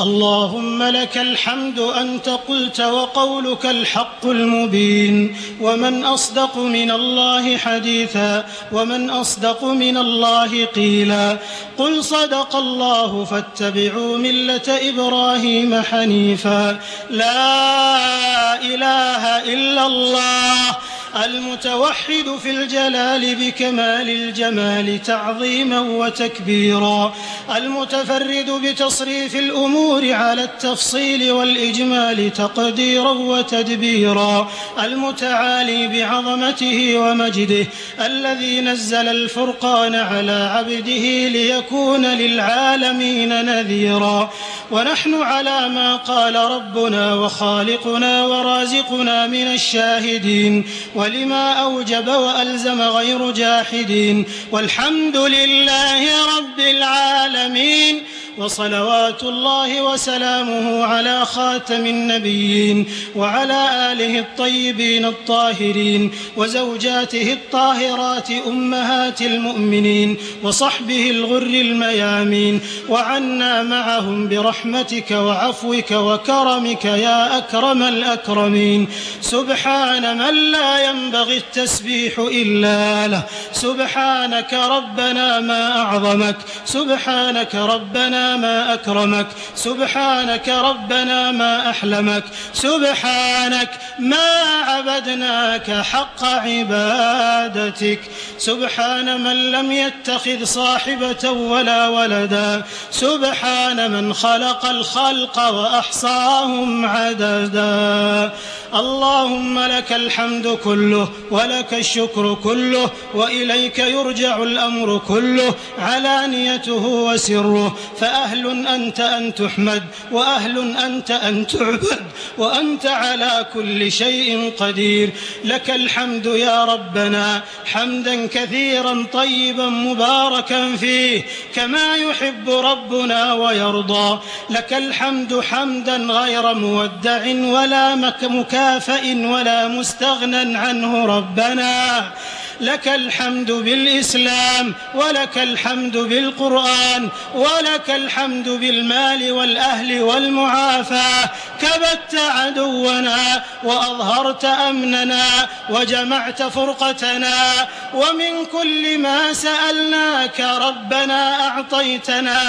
اللهم لك الحمد أنت قلت وقولك الحق المبين ومن أصدق من الله حديثا ومن أصدق من الله قيلا قل صدق الله فاتبعوا ملة إبراهيم حنيفا لا إله إلا الله المتوحد في الجلال بكمال الجمال تعظيما وتكبيرا. المتفرد بتصريف الأمور على التفصيل والإجمال تقديرا وتدبيرا. المتعالي بعظمته ومجده الذي نزل الفرقان على عبده ليكون للعالمين نذيرا. ونحن على ما قال ربنا وخالقنا ورازقنا من الشاهدين. ولما أوجب وألزم غير جاحدين والحمد لله رب العالمين وصلوات الله وسلامه على خاتم النبيين وعلى آله الطيبين الطاهرين وزوجاته الطاهرات أمهات المؤمنين وصحبه الغر الميامين وعنا معهم برحمتك وعفوك وكرمك يا أكرم الأكرمين سبحان من لا ينبغي التسبيح إلا له سبحانك ربنا ما أعظمك سبحانك ربنا ما أكرمك. سبحانك ربنا ما أحلمك. سبحانك ما عبدناك حق عبادتك. سبحان من لم يتخذ صاحبة ولا ولدا. سبحان من خلق الخلق وأحصاهم عددا. اللهم لك الحمد كله ولك الشكر كله وإليك يرجع الأمر كله. علانيته وسره. فأهل أنت أن تحمد وأهل أنت أن تعبد وأنت على كل شيء قدير. لك الحمد يا ربنا حمدا كثيرا طيبا مباركا فيه كما يحب ربنا ويرضى. لك الحمد حمدا غير مودع ولا مكافئ ولا مستغنى عنه ربنا. لك الحمد بالإسلام ولك الحمد بالقرآن ولك الحمد بالمال والأهل والمعافاة كبت عدونا وأظهرت أمننا وجمعت فرقتنا ومن كل ما سألناك ربنا أعطيتنا.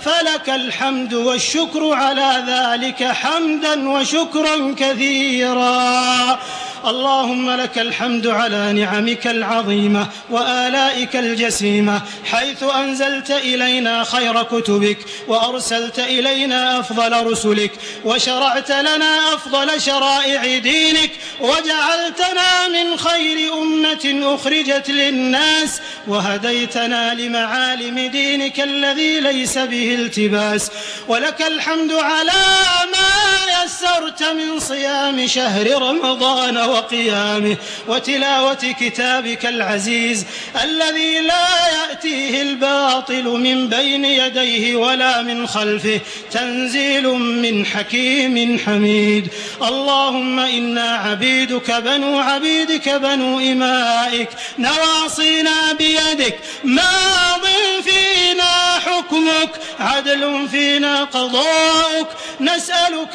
فلك الحمد والشكر على ذلك حمدا وشكرا كثيرا. اللهم لك الحمد على نعمك العظيمة وآلائك الجسيمة حيث أنزلت إلينا خير كتبك وأرسلت إلينا أفضل رسلك وشرعت لنا أفضل شرائع دينك وجعلتنا من خير أمة أخرجت للناس وهديتنا لمعالم دينك الذي ليس به التباس ولك الحمد على ما استيسرت من صيام شهر رمضان وقيامه وتلاوة كتابك العزيز الذي لا يأتيه الباطل من بين يديه ولا من خلفه تنزيل من حكيم حميد. اللهم إنا عبيدك بنو عبيدك بنو إمائك نواصينا بيدك ماض فينا حكمك عدل فينا قضاؤك. نسألك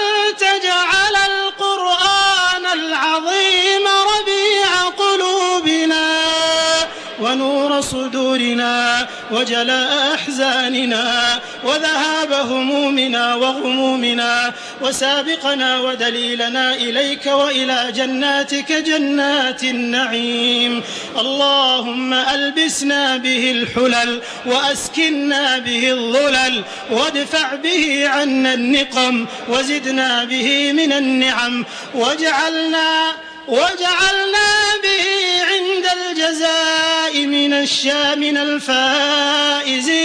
وجلاء أحزاننا وذهاب همومنا وغمومنا وسابقنا ودليلنا إليك وإلى جناتك جنات النعيم. اللهم ألبسنا به الحلل وأسكنا به الظلل وادفع به عنا النقم وزدنا به من النعم. واجعلنا واجعلنا الشام من الفائزين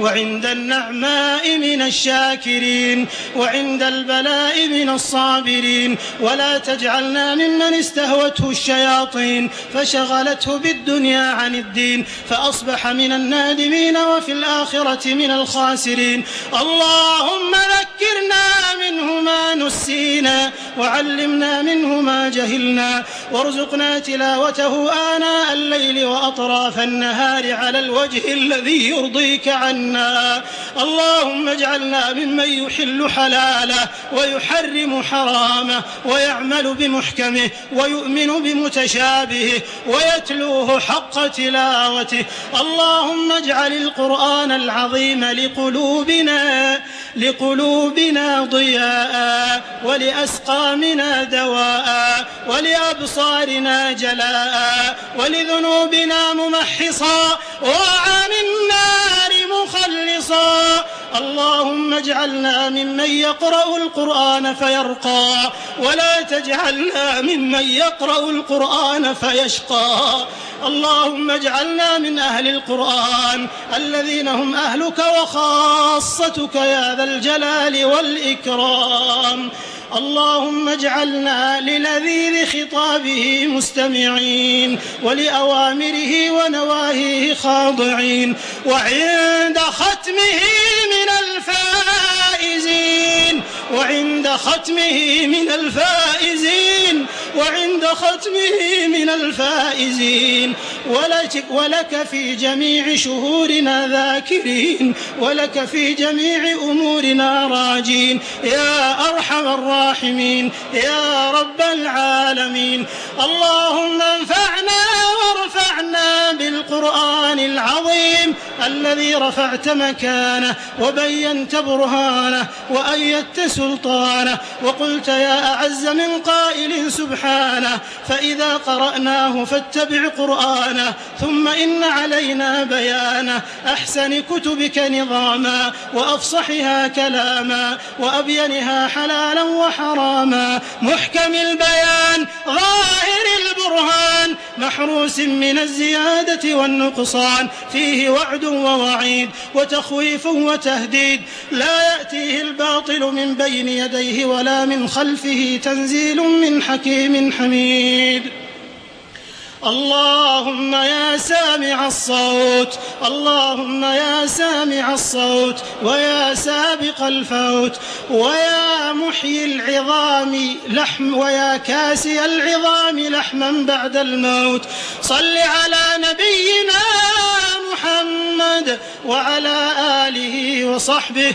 وعند النعماء من الشاكرين وعند البلاء من الصابرين ولا تجعلنا ممن استهوته الشياطين فشغلته بالدنيا عن الدين فأصبح من النادمين وفي الآخرة من الخاسرين اللهم ذكرنا منه ما نسينا وعلمنا منه ما جهلنا وارزقنا تلاوته آناء الليل وأطراف النهار على الوجه الذي يرضيك عنا. اللهم اجعلنا ممن يحل حلاله ويحرم حرامه ويعمل بمحكمه ويؤمن بمتشابهه ويتلوه حق تلاوته. اللهم اجعل القرآن العظيم لقلوبنا لقلوبنا ضياء ولأسقامنا دواء ولأبصارنا جلاء ولذنوبنا ممحصا وعن النار مخلصا اللهم اجعلنا ممن يقرأ القرآن فيرقى ولا تجعلنا ممن يقرأ القرآن فيشقى اللهم اجعلنا من أهل القرآن الذين هم أهلك وخاصتك يا ذا الجلال والإكرام. اللهم اجعلنا للذيذ خطابه مستمعين ولأوامره ونواهيه خاضعين وعند ختمه من الفائزين وعند ختمه من الفائزين وعند ختمه من الفائزين. ولك, ولك في جميع شهورنا ذاكرين. ولك في جميع أمورنا راجين. يا أرحم الراحمين. يا رب العالمين. اللهم انفعنا وارفعنا بالقرآن العظيم. الذي رفعت مكانه وبينت برهانه وأيدت سلطانه وقلت يا أعز من قائل سبحانه فإذا قرأناه فاتبع قرآنه ثم إن علينا بيانه أحسن كتبك نظاما وأفصحها كلاما وأبينها حلالا وحراما محكم البيان ظاهر البرهان محروس من الزيادة والنقصان فيه وعد ووعيد وتخويف وتهديد. لا يأتيه الباطل من بين يديه ولا من خلفه تنزيل من حكيم حميد. اللهم يا سامع الصوت اللهم يا سامع الصوت ويا سابق الفوت ويا محيي العظام لحم ويا كاسي العظام لحما بعد الموت. صل على نبينا محمد وعلى آله وصحبه